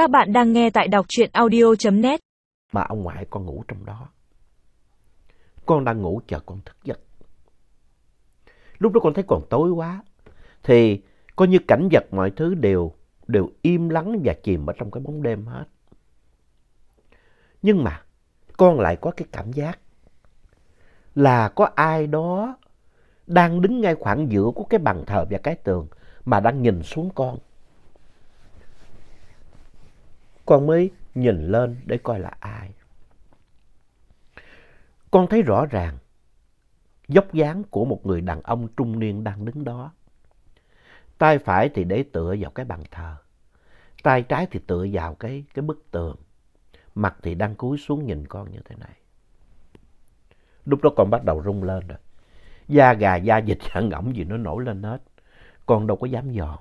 Các bạn đang nghe tại đọc truyện audio.net. Mà ông ngoại con ngủ trong đó. Con đang ngủ chờ con thức giấc. Lúc đó con thấy còn tối quá. Thì coi như cảnh vật mọi thứ đều, đều im lắng và chìm ở trong cái bóng đêm hết. Nhưng mà con lại có cái cảm giác là có ai đó đang đứng ngay khoảng giữa của cái bàn thờ và cái tường mà đang nhìn xuống con. Con mới nhìn lên để coi là ai. Con thấy rõ ràng dốc dáng của một người đàn ông trung niên đang đứng đó. Tay phải thì để tựa vào cái bàn thờ. Tay trái thì tựa vào cái, cái bức tường. Mặt thì đang cúi xuống nhìn con như thế này. Lúc đó con bắt đầu rung lên rồi. Da gà, da dịch, da ngỗng gì nó nổi lên hết. Con đâu có dám dòm.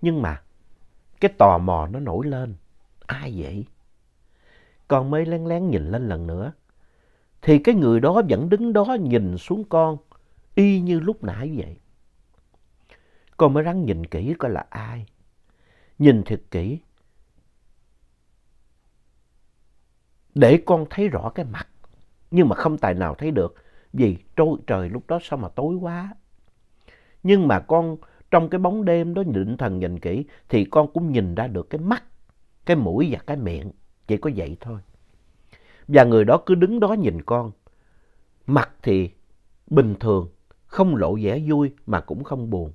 Nhưng mà cái tò mò nó nổi lên. Ai vậy? Con mới lén lén nhìn lên lần nữa. Thì cái người đó vẫn đứng đó nhìn xuống con. Y như lúc nãy vậy. Con mới ráng nhìn kỹ coi là ai. Nhìn thật kỹ. Để con thấy rõ cái mặt. Nhưng mà không tài nào thấy được. Vì trôi trời lúc đó sao mà tối quá. Nhưng mà con trong cái bóng đêm đó định thần nhìn kỹ thì con cũng nhìn ra được cái mắt, cái mũi và cái miệng. Chỉ có vậy thôi. Và người đó cứ đứng đó nhìn con. Mặt thì bình thường, không lộ vẻ vui mà cũng không buồn.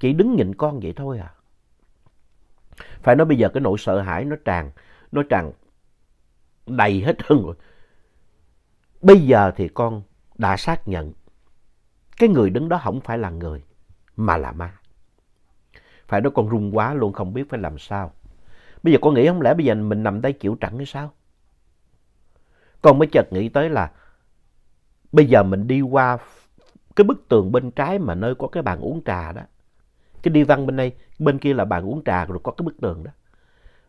Chỉ đứng nhìn con vậy thôi à. Phải nói bây giờ cái nỗi sợ hãi nó tràn, nó tràn đầy hết hơn rồi. Bây giờ thì con đã xác nhận cái người đứng đó không phải là người mà là ma. Phải nói con run quá luôn không biết phải làm sao. Bây giờ con nghĩ không lẽ bây giờ mình nằm đây chịu trận hay sao? Con mới chợt nghĩ tới là bây giờ mình đi qua cái bức tường bên trái mà nơi có cái bàn uống trà đó. Cái đi văn bên đây, bên kia là bàn uống trà rồi có cái bức tường đó.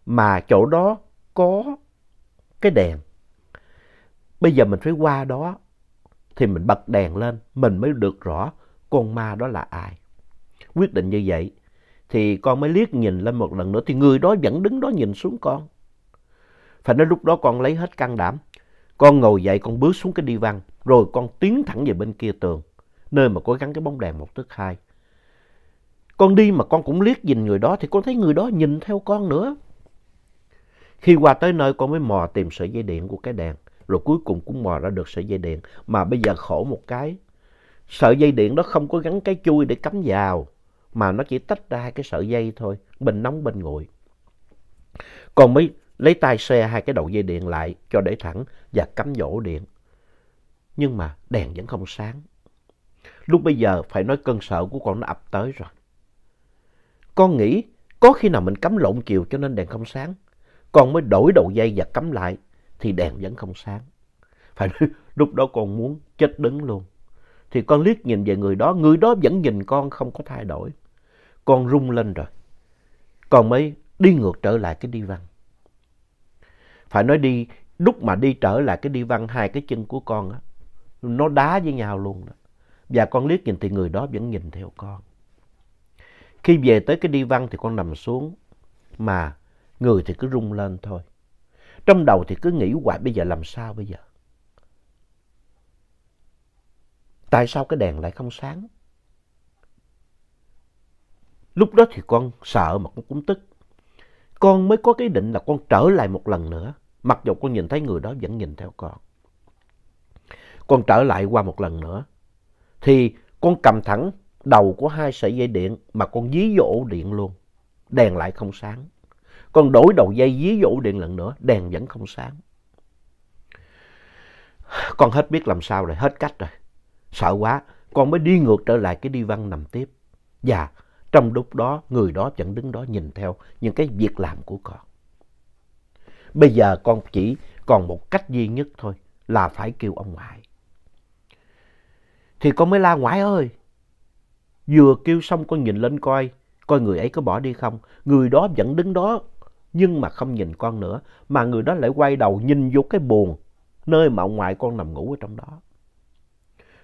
Mà chỗ đó có cái đèn. Bây giờ mình phải qua đó thì mình bật đèn lên, mình mới được rõ con ma đó là ai. Quyết định như vậy, thì con mới liếc nhìn lên một lần nữa, thì người đó vẫn đứng đó nhìn xuống con. Phải nói lúc đó con lấy hết can đảm. Con ngồi dậy, con bước xuống cái đi văn, rồi con tiến thẳng về bên kia tường, nơi mà có gắn cái bóng đèn một tức hai. Con đi mà con cũng liếc nhìn người đó, thì con thấy người đó nhìn theo con nữa. Khi qua tới nơi con mới mò tìm sợi dây điện của cái đèn, rồi cuối cùng cũng mò ra được sợi dây điện. Mà bây giờ khổ một cái, sợi dây điện đó không có gắn cái chui để cắm vào, mà nó chỉ tách ra hai cái sợi dây thôi, bên nóng bên nguội. Còn mới lấy tay xe hai cái đầu dây điện lại cho để thẳng và cắm dỗ điện. Nhưng mà đèn vẫn không sáng. Lúc bây giờ phải nói cơn sợ của con nó ập tới rồi. Con nghĩ có khi nào mình cắm lộn chiều cho nên đèn không sáng. Con mới đổi đầu dây và cắm lại thì đèn vẫn không sáng. Phải nói lúc đó con muốn chết đứng luôn. Thì con liếc nhìn về người đó, người đó vẫn nhìn con không có thay đổi. Con rung lên rồi. Con mới đi ngược trở lại cái đi văn. Phải nói đi, lúc mà đi trở lại cái đi văn, hai cái chân của con á, nó đá với nhau luôn đó. Và con liếc nhìn thì người đó vẫn nhìn theo con. Khi về tới cái đi văn thì con nằm xuống, mà người thì cứ rung lên thôi. Trong đầu thì cứ nghĩ hoài bây giờ làm sao bây giờ? Tại sao cái đèn lại không sáng? Lúc đó thì con sợ mà con cũng tức. Con mới có cái định là con trở lại một lần nữa. Mặc dù con nhìn thấy người đó vẫn nhìn theo con. Con trở lại qua một lần nữa. Thì con cầm thẳng đầu của hai sợi dây điện mà con dí vô ổ điện luôn. Đèn lại không sáng. Con đổi đầu dây dí vô ổ điện lần nữa, đèn vẫn không sáng. Con hết biết làm sao rồi, hết cách rồi. Sợ quá, con mới đi ngược trở lại cái đi văn nằm tiếp. Và trong lúc đó, người đó vẫn đứng đó nhìn theo những cái việc làm của con. Bây giờ con chỉ còn một cách duy nhất thôi, là phải kêu ông ngoại. Thì con mới la ngoại ơi. Vừa kêu xong con nhìn lên coi, coi người ấy có bỏ đi không. Người đó vẫn đứng đó, nhưng mà không nhìn con nữa. Mà người đó lại quay đầu nhìn vô cái buồng, nơi mà ông ngoại con nằm ngủ ở trong đó.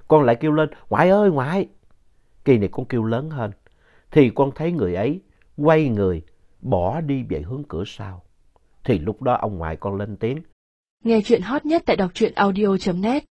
Con lại kêu lên, ngoại ơi ngoại. Kỳ này con kêu lớn hơn. Thì con thấy người ấy quay người, bỏ đi về hướng cửa sau. Thì lúc đó ông ngoại con lên tiếng. Nghe chuyện hot nhất tại đọc truyện audio.net